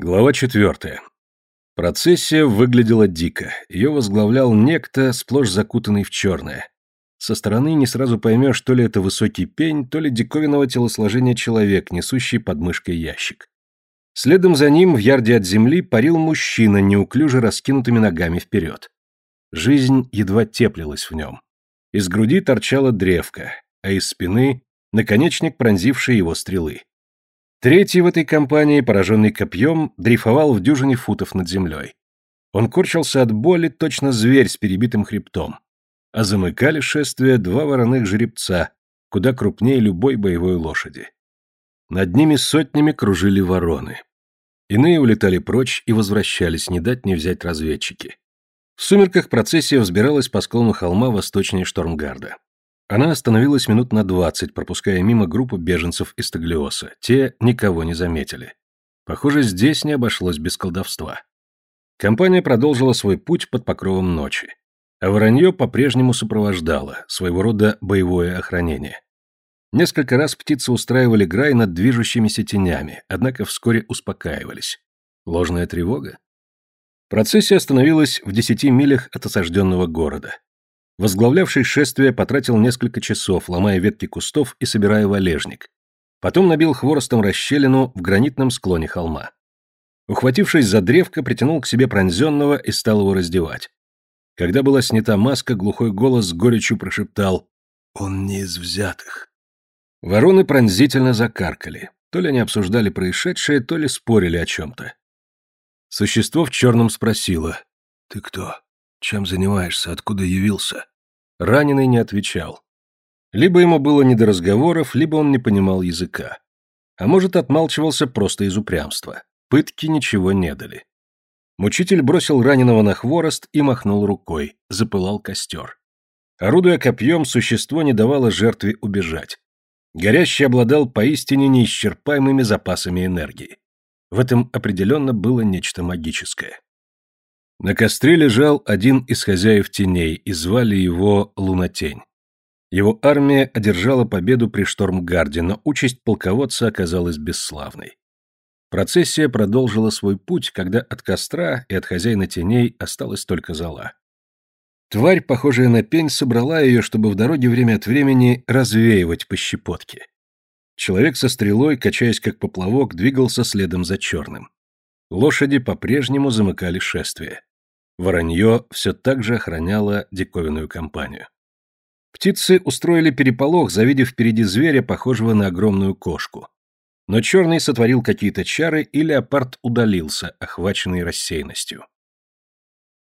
Глава четвертая. Процессия выглядела дико. Ее возглавлял некто, сплошь закутанный в черное. Со стороны не сразу поймешь, то ли это высокий пень, то ли диковинного телосложения человек, несущий под мышкой ящик. Следом за ним, в ярде от земли, парил мужчина, неуклюже раскинутыми ногами вперед. Жизнь едва теплилась в нем. Из груди торчала древка, а из спины — наконечник пронзившей его стрелы. Третий в этой компании, пораженный копьем, дрейфовал в дюжине футов над землей. Он корчился от боли, точно зверь с перебитым хребтом. А замыкали шествие два вороных жеребца, куда крупнее любой боевой лошади. Над ними сотнями кружили вороны. Иные улетали прочь и возвращались, не дать не взять разведчики. В сумерках процессия взбиралась по склону холма восточнее Штормгарда. Она остановилась минут на двадцать, пропуская мимо группу беженцев из Таглиоса. Те никого не заметили. Похоже, здесь не обошлось без колдовства. Компания продолжила свой путь под покровом ночи. А воронье по-прежнему сопровождало, своего рода боевое охранение. Несколько раз птицы устраивали грай над движущимися тенями, однако вскоре успокаивались. Ложная тревога? Процессия остановилась в десяти милях от осажденного города. Возглавлявший шествие потратил несколько часов, ломая ветки кустов и собирая валежник. Потом набил хворостом расщелину в гранитном склоне холма. Ухватившись за древко, притянул к себе пронзенного и стал его раздевать. Когда была снята маска, глухой голос с горечью прошептал «Он не из взятых». Вороны пронзительно закаркали. То ли они обсуждали происшедшее, то ли спорили о чем-то. Существо в черном спросило «Ты кто?» Чем занимаешься? Откуда явился?» Раненый не отвечал. Либо ему было не до разговоров, либо он не понимал языка. А может, отмалчивался просто из упрямства. Пытки ничего не дали. Мучитель бросил раненого на хворост и махнул рукой. Запылал костер. Орудуя копьем, существо не давало жертве убежать. Горящий обладал поистине неисчерпаемыми запасами энергии. В этом определенно было нечто магическое. На костре лежал один из хозяев теней, и звали его Лунатень. Его армия одержала победу при Штормгарде, но участь полководца оказалась бесславной. Процессия продолжила свой путь, когда от костра и от хозяина теней осталась только зола. Тварь, похожая на пень, собрала ее, чтобы в дороге время от времени развеивать по щепотке. Человек со стрелой, качаясь как поплавок, двигался следом за черным. Лошади по-прежнему замыкали шествие. Воронье все так же охраняло диковинную компанию. Птицы устроили переполох, завидев впереди зверя, похожего на огромную кошку. Но черный сотворил какие-то чары, и леопард удалился, охваченный рассеянностью.